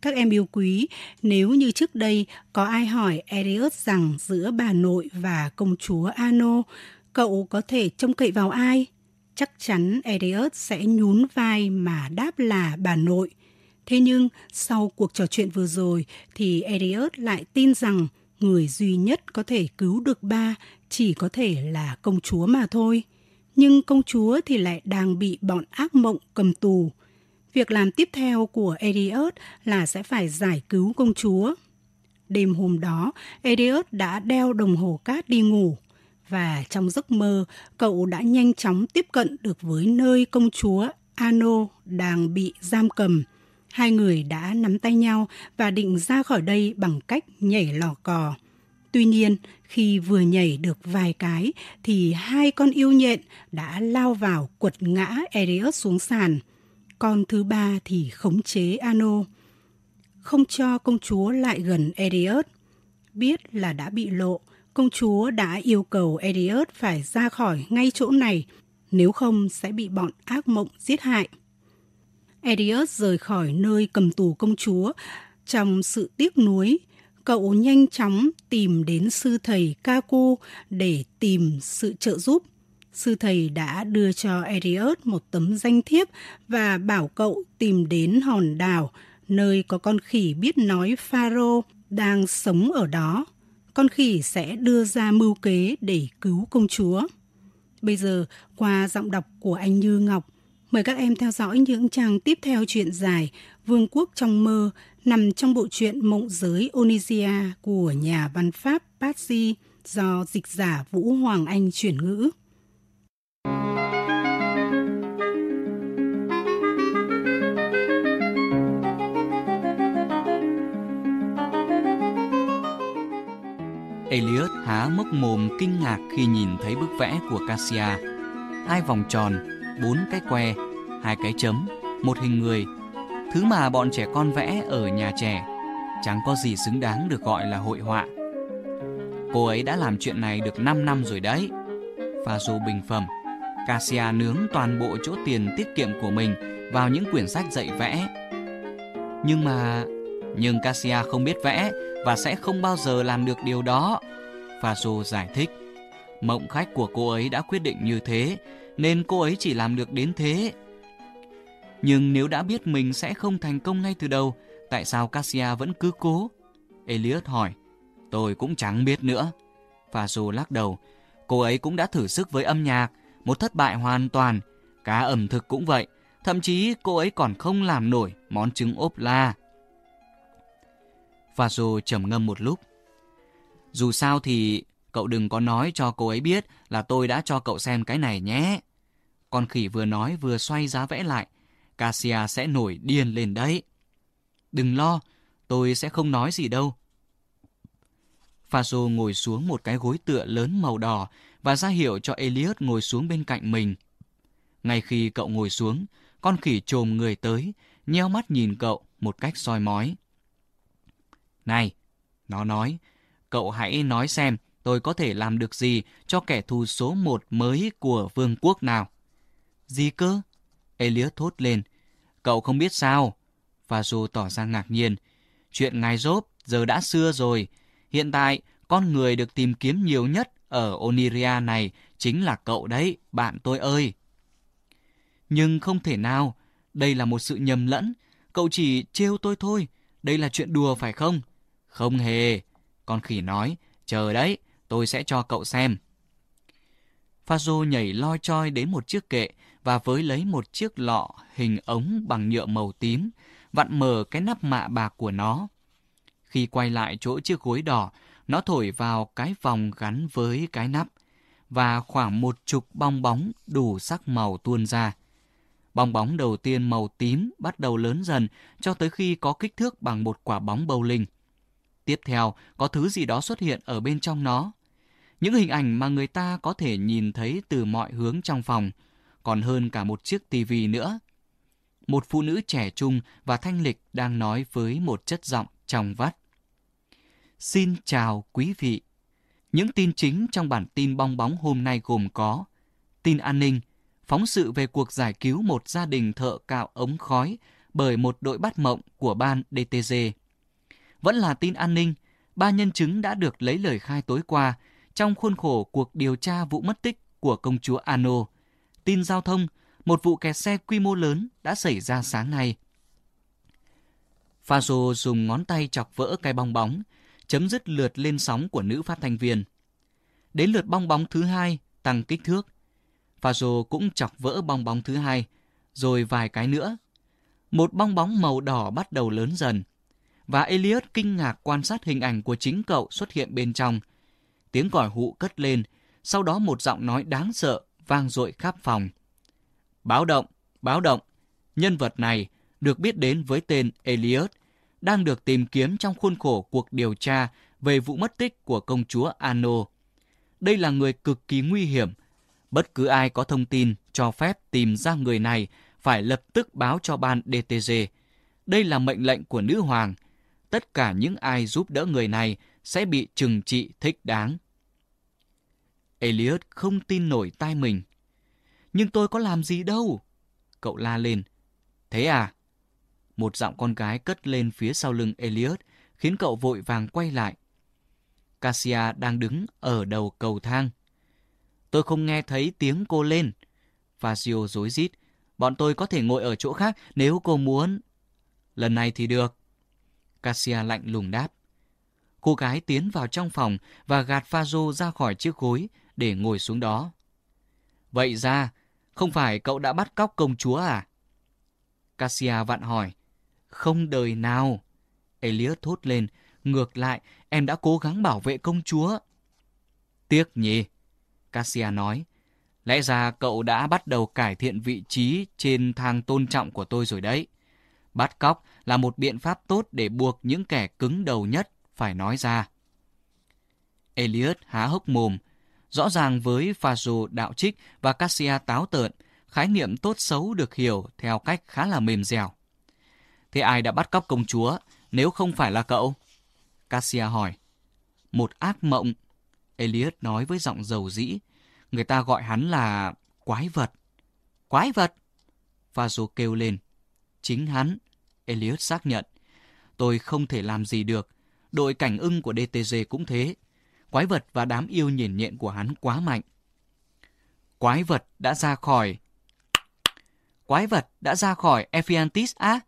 Các em yêu quý, nếu như trước đây có ai hỏi Elliot rằng giữa bà nội và công chúa Ano, cậu có thể trông cậy vào ai? Chắc chắn Elliot sẽ nhún vai mà đáp là bà nội. Thế nhưng sau cuộc trò chuyện vừa rồi thì Elliot lại tin rằng người duy nhất có thể cứu được ba chỉ có thể là công chúa mà thôi. Nhưng công chúa thì lại đang bị bọn ác mộng cầm tù. Việc làm tiếp theo của Elliot là sẽ phải giải cứu công chúa. Đêm hôm đó, Elliot đã đeo đồng hồ cát đi ngủ và trong giấc mơ, cậu đã nhanh chóng tiếp cận được với nơi công chúa Ano đang bị giam cầm. Hai người đã nắm tay nhau và định ra khỏi đây bằng cách nhảy lò cò. Tuy nhiên, khi vừa nhảy được vài cái thì hai con yêu nhện đã lao vào quật ngã Elliot xuống sàn. Con thứ ba thì khống chế Ano. Không cho công chúa lại gần Elliot. Biết là đã bị lộ, công chúa đã yêu cầu Elliot phải ra khỏi ngay chỗ này, nếu không sẽ bị bọn ác mộng giết hại. Elliot rời khỏi nơi cầm tù công chúa trong sự tiếc nuối. Cậu nhanh chóng tìm đến sư thầy Kaku để tìm sự trợ giúp. Sư thầy đã đưa cho Eriot một tấm danh thiếp và bảo cậu tìm đến hòn đảo nơi có con khỉ biết nói Pharaoh đang sống ở đó. Con khỉ sẽ đưa ra mưu kế để cứu công chúa. Bây giờ, qua giọng đọc của anh Như Ngọc, Mời các em theo dõi những trang tiếp theo chuyện dài Vương quốc trong mơ nằm trong bộ truyện Mộng giới Onisia của nhà văn Pháp Patsy do dịch giả Vũ Hoàng Anh chuyển ngữ. Elliot há mốc mồm kinh ngạc khi nhìn thấy bức vẽ của Cassia. Hai vòng tròn, bốn cái que, hai cái chấm, một hình người. Thứ mà bọn trẻ con vẽ ở nhà trẻ chẳng có gì xứng đáng được gọi là hội họa. Cô ấy đã làm chuyện này được 5 năm rồi đấy. Và dù bình phẩm, Cassia nướng toàn bộ chỗ tiền tiết kiệm của mình vào những quyển sách dạy vẽ. Nhưng mà... Nhưng Cassia không biết vẽ và sẽ không bao giờ làm được điều đó. Faso giải thích. Mộng khách của cô ấy đã quyết định như thế nên cô ấy chỉ làm được đến thế. Nhưng nếu đã biết mình sẽ không thành công ngay từ đầu, tại sao Cassia vẫn cứ cố? Elliot hỏi. Tôi cũng chẳng biết nữa. Faso lắc đầu. Cô ấy cũng đã thử sức với âm nhạc, một thất bại hoàn toàn. Cá ẩm thực cũng vậy. Thậm chí cô ấy còn không làm nổi món trứng ốp la. Faso trầm ngâm một lúc. Dù sao thì cậu đừng có nói cho cô ấy biết là tôi đã cho cậu xem cái này nhé. Con khỉ vừa nói vừa xoay giá vẽ lại. Cassia sẽ nổi điên lên đấy. Đừng lo, tôi sẽ không nói gì đâu. Faso ngồi xuống một cái gối tựa lớn màu đỏ và ra hiệu cho Elliot ngồi xuống bên cạnh mình. Ngay khi cậu ngồi xuống, con khỉ trồm người tới, nheo mắt nhìn cậu một cách soi mói. Này, nó nói, cậu hãy nói xem tôi có thể làm được gì cho kẻ thù số một mới của vương quốc nào. Gì cơ? Elias thốt lên. Cậu không biết sao? Faso tỏ ra ngạc nhiên. Chuyện ngài rốt giờ đã xưa rồi. Hiện tại, con người được tìm kiếm nhiều nhất ở Oniria này chính là cậu đấy, bạn tôi ơi. Nhưng không thể nào, đây là một sự nhầm lẫn. Cậu chỉ trêu tôi thôi, đây là chuyện đùa phải không? Không hề. Con khỉ nói, chờ đấy, tôi sẽ cho cậu xem. Fazo nhảy loi choi đến một chiếc kệ và với lấy một chiếc lọ hình ống bằng nhựa màu tím, vặn mở cái nắp mạ bạc của nó. Khi quay lại chỗ chiếc gối đỏ, nó thổi vào cái vòng gắn với cái nắp và khoảng một chục bong bóng đủ sắc màu tuôn ra. Bong bóng đầu tiên màu tím bắt đầu lớn dần cho tới khi có kích thước bằng một quả bóng bowling. Tiếp theo, có thứ gì đó xuất hiện ở bên trong nó. Những hình ảnh mà người ta có thể nhìn thấy từ mọi hướng trong phòng – còn hơn cả một chiếc tivi nữa. Một phụ nữ trẻ trung và thanh lịch đang nói với một chất giọng trong vắt. Xin chào quý vị. Những tin chính trong bản tin bong bóng hôm nay gồm có tin an ninh, phóng sự về cuộc giải cứu một gia đình thợ cạo ống khói bởi một đội bắt mộng của ban DTG. Vẫn là tin an ninh, ba nhân chứng đã được lấy lời khai tối qua trong khuôn khổ cuộc điều tra vụ mất tích của công chúa Ano. Tin giao thông, một vụ kẹt xe quy mô lớn đã xảy ra sáng nay. Faso dùng ngón tay chọc vỡ cái bong bóng, chấm dứt lượt lên sóng của nữ phát thanh viên. Đến lượt bong bóng thứ hai, tăng kích thước. Faso cũng chọc vỡ bong bóng thứ hai, rồi vài cái nữa. Một bong bóng màu đỏ bắt đầu lớn dần. Và Elliot kinh ngạc quan sát hình ảnh của chính cậu xuất hiện bên trong. Tiếng còi hụ cất lên, sau đó một giọng nói đáng sợ vang dội khắp phòng. Báo động, báo động. Nhân vật này được biết đến với tên Elliot đang được tìm kiếm trong khuôn khổ cuộc điều tra về vụ mất tích của công chúa Ano. Đây là người cực kỳ nguy hiểm. Bất cứ ai có thông tin cho phép tìm ra người này phải lập tức báo cho ban DTG. Đây là mệnh lệnh của nữ hoàng. Tất cả những ai giúp đỡ người này sẽ bị trừng trị thích đáng. Elliot không tin nổi tai mình. Nhưng tôi có làm gì đâu. Cậu la lên. Thế à? Một giọng con gái cất lên phía sau lưng Elliot, khiến cậu vội vàng quay lại. Cassia đang đứng ở đầu cầu thang. Tôi không nghe thấy tiếng cô lên. Fazio rối rít. Bọn tôi có thể ngồi ở chỗ khác nếu cô muốn. Lần này thì được. Cassia lạnh lùng đáp. Cô gái tiến vào trong phòng và gạt Fazio ra khỏi chiếc gối để ngồi xuống đó. Vậy ra, không phải cậu đã bắt cóc công chúa à? Cassia vặn hỏi. Không đời nào. Elliot thốt lên. Ngược lại, em đã cố gắng bảo vệ công chúa. Tiếc nhỉ? Cassia nói. Lẽ ra cậu đã bắt đầu cải thiện vị trí trên thang tôn trọng của tôi rồi đấy. Bắt cóc là một biện pháp tốt để buộc những kẻ cứng đầu nhất phải nói ra. Elliot há hốc mồm. Rõ ràng với Fazo đạo trích và Cassia táo tợn, khái niệm tốt xấu được hiểu theo cách khá là mềm dẻo. Thế ai đã bắt cóc công chúa nếu không phải là cậu? Cassia hỏi. Một ác mộng. Elliot nói với giọng dầu dĩ. Người ta gọi hắn là quái vật. Quái vật? Fazo kêu lên. Chính hắn. Elliot xác nhận. Tôi không thể làm gì được. Đội cảnh ưng của DTG cũng thế. Quái vật và đám yêu nhìn nhện của hắn quá mạnh. Quái vật đã ra khỏi... Quái vật đã ra khỏi Ephiantis á?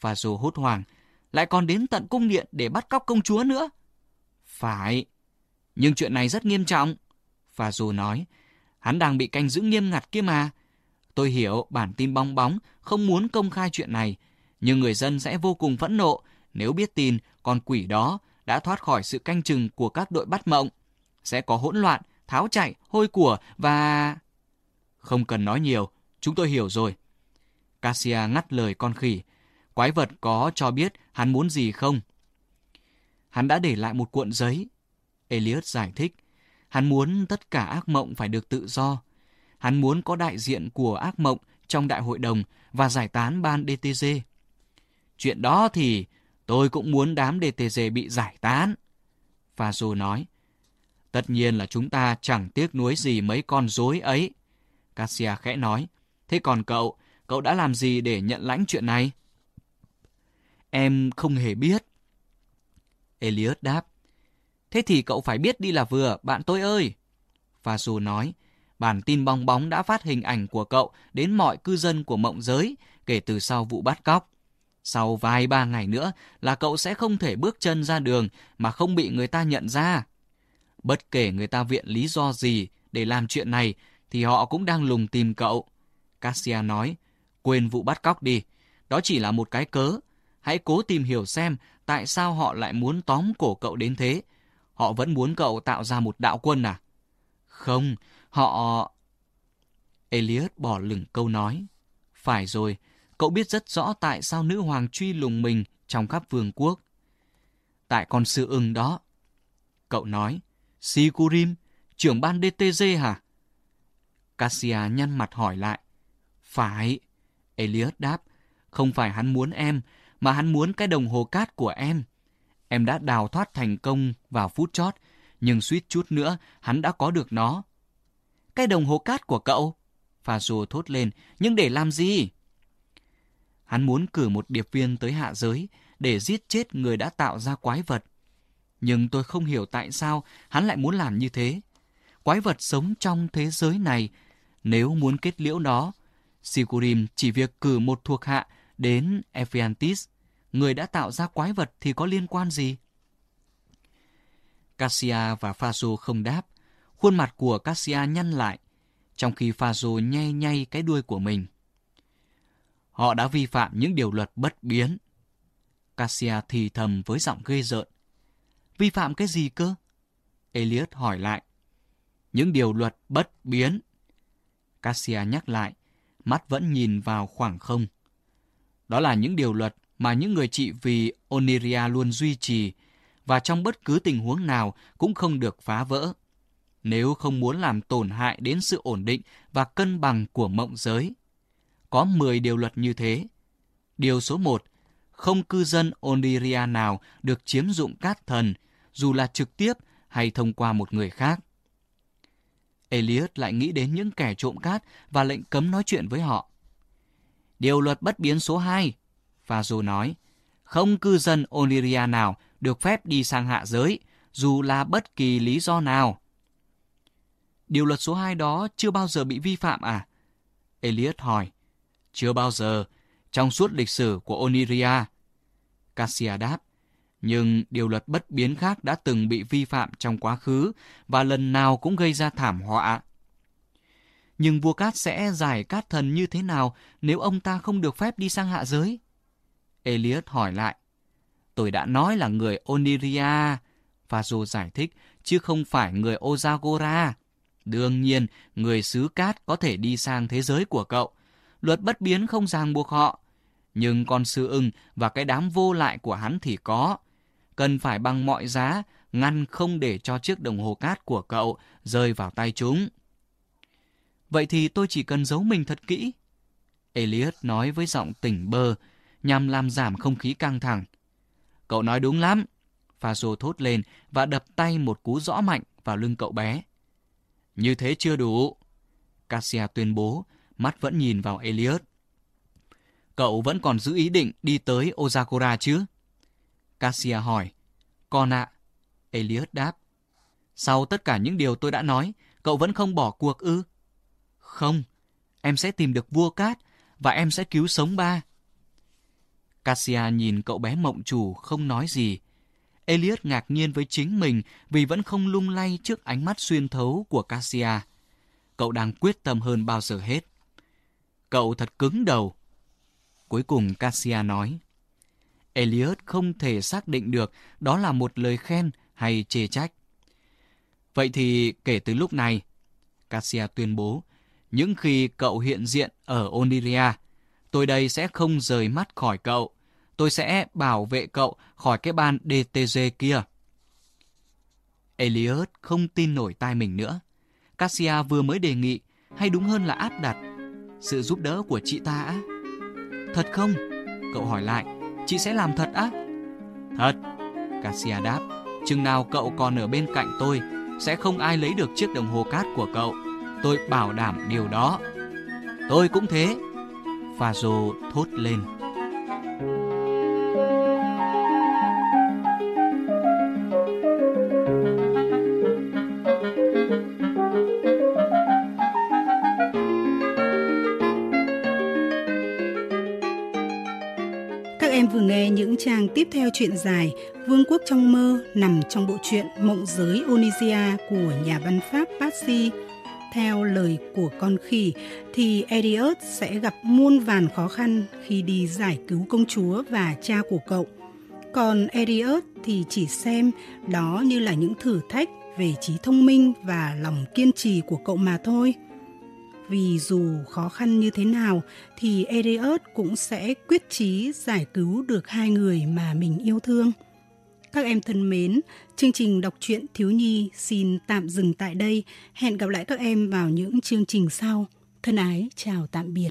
Và dù hốt hoảng, lại còn đến tận cung điện để bắt cóc công chúa nữa. Phải, nhưng chuyện này rất nghiêm trọng. Và dù nói, hắn đang bị canh giữ nghiêm ngặt kia mà. Tôi hiểu bản tin bong bóng không muốn công khai chuyện này, nhưng người dân sẽ vô cùng phẫn nộ nếu biết tin con quỷ đó đã thoát khỏi sự canh chừng của các đội bắt mộng. Sẽ có hỗn loạn, tháo chạy, hôi của và... Không cần nói nhiều, chúng tôi hiểu rồi. Cassia ngắt lời con khỉ. Quái vật có cho biết hắn muốn gì không? Hắn đã để lại một cuộn giấy. Elliot giải thích. Hắn muốn tất cả ác mộng phải được tự do. Hắn muốn có đại diện của ác mộng trong đại hội đồng và giải tán ban DTG. Chuyện đó thì tôi cũng muốn đám DTG bị giải tán. Faso nói. Tất nhiên là chúng ta chẳng tiếc nuối gì mấy con rối ấy. Cassia khẽ nói. Thế còn cậu, cậu đã làm gì để nhận lãnh chuyện này? Em không hề biết. Elliot đáp. Thế thì cậu phải biết đi là vừa, bạn tôi ơi. Faso nói. Bản tin bong bóng đã phát hình ảnh của cậu đến mọi cư dân của mộng giới kể từ sau vụ bắt cóc. Sau vài ba ngày nữa là cậu sẽ không thể bước chân ra đường mà không bị người ta nhận ra. Bất kể người ta viện lý do gì để làm chuyện này thì họ cũng đang lùng tìm cậu. Cassia nói, quên vụ bắt cóc đi, đó chỉ là một cái cớ. Hãy cố tìm hiểu xem tại sao họ lại muốn tóm cổ cậu đến thế. Họ vẫn muốn cậu tạo ra một đạo quân à? Không, họ... Elliot bỏ lửng câu nói. Phải rồi, cậu biết rất rõ tại sao nữ hoàng truy lùng mình trong khắp vương quốc. Tại con sư ưng đó. Cậu nói, Sigurim, trưởng ban DTG hả? Cassia nhăn mặt hỏi lại. Phải. Elias đáp, không phải hắn muốn em, mà hắn muốn cái đồng hồ cát của em. Em đã đào thoát thành công vào phút chót, nhưng suýt chút nữa hắn đã có được nó. Cái đồng hồ cát của cậu? Pha thốt lên, nhưng để làm gì? Hắn muốn cử một điệp viên tới hạ giới để giết chết người đã tạo ra quái vật. Nhưng tôi không hiểu tại sao hắn lại muốn làm như thế. Quái vật sống trong thế giới này, nếu muốn kết liễu nó, Sigurim chỉ việc cử một thuộc hạ đến Ephiantis, người đã tạo ra quái vật thì có liên quan gì? Cassia và Phaso không đáp. Khuôn mặt của Cassia nhăn lại, trong khi Phaso nhay nhay cái đuôi của mình. Họ đã vi phạm những điều luật bất biến. Cassia thì thầm với giọng ghê rợn. Vi phạm cái gì cơ? Eliot hỏi lại. Những điều luật bất biến. Cassia nhắc lại, mắt vẫn nhìn vào khoảng không. Đó là những điều luật mà những người trị vì Oniria luôn duy trì và trong bất cứ tình huống nào cũng không được phá vỡ. Nếu không muốn làm tổn hại đến sự ổn định và cân bằng của mộng giới. Có 10 điều luật như thế. Điều số 1. Không cư dân Oniria nào được chiếm dụng cát thần, dù là trực tiếp hay thông qua một người khác. Elias lại nghĩ đến những kẻ trộm cát và lệnh cấm nói chuyện với họ. Điều luật bất biến số 2, Phazo nói, không cư dân Oniria nào được phép đi sang hạ giới, dù là bất kỳ lý do nào. Điều luật số 2 đó chưa bao giờ bị vi phạm à? Elias hỏi. Chưa bao giờ, trong suốt lịch sử của Oniria. Cassia đáp. Nhưng điều luật bất biến khác đã từng bị vi phạm trong quá khứ và lần nào cũng gây ra thảm họa. Nhưng vua cát sẽ giải cát thần như thế nào nếu ông ta không được phép đi sang hạ giới? Eliot hỏi lại. Tôi đã nói là người Oniria, và dù giải thích, chứ không phải người Ozagora. Đương nhiên, người xứ cát có thể đi sang thế giới của cậu. Luật bất biến không ràng buộc họ. Nhưng con sư ưng và cái đám vô lại của hắn thì có. Cần phải bằng mọi giá ngăn không để cho chiếc đồng hồ cát của cậu rơi vào tay chúng. Vậy thì tôi chỉ cần giấu mình thật kỹ. Elliot nói với giọng tỉnh bơ, nhằm làm giảm không khí căng thẳng. Cậu nói đúng lắm. Faso thốt lên và đập tay một cú rõ mạnh vào lưng cậu bé. Như thế chưa đủ. Cassia tuyên bố, mắt vẫn nhìn vào Elliot. Cậu vẫn còn giữ ý định đi tới Ozakura chứ? Cassia hỏi. Con ạ. À. Elliot đáp. Sau tất cả những điều tôi đã nói, cậu vẫn không bỏ cuộc ư? Không, em sẽ tìm được vua cát và em sẽ cứu sống ba. Cassia nhìn cậu bé mộng chủ không nói gì. Elliot ngạc nhiên với chính mình vì vẫn không lung lay trước ánh mắt xuyên thấu của Cassia. Cậu đang quyết tâm hơn bao giờ hết. Cậu thật cứng đầu. Cuối cùng Cassia nói. Elliot không thể xác định được đó là một lời khen hay chê trách. Vậy thì kể từ lúc này, Cassia tuyên bố, những khi cậu hiện diện ở Oniria, tôi đây sẽ không rời mắt khỏi cậu tôi sẽ bảo vệ cậu khỏi cái ban DTG kia. Elliot không tin nổi tai mình nữa. Cassia vừa mới đề nghị, hay đúng hơn là áp đặt, sự giúp đỡ của chị ta á. Thật không? Cậu hỏi lại, chị sẽ làm thật á? Thật, Cassia đáp, chừng nào cậu còn ở bên cạnh tôi, sẽ không ai lấy được chiếc đồng hồ cát của cậu. Tôi bảo đảm điều đó. Tôi cũng thế. Phazo thốt lên. Em vừa nghe những trang tiếp theo chuyện dài Vương quốc trong mơ nằm trong bộ truyện Mộng giới Onisia của nhà văn Pháp Patsy. Theo lời của con khỉ, thì Eliot sẽ gặp muôn vàn khó khăn khi đi giải cứu công chúa và cha của cậu. Còn Eliot thì chỉ xem đó như là những thử thách về trí thông minh và lòng kiên trì của cậu mà thôi vì dù khó khăn như thế nào thì Ereus cũng sẽ quyết chí giải cứu được hai người mà mình yêu thương. Các em thân mến, chương trình đọc truyện thiếu nhi xin tạm dừng tại đây. Hẹn gặp lại các em vào những chương trình sau. Thân ái, chào tạm biệt.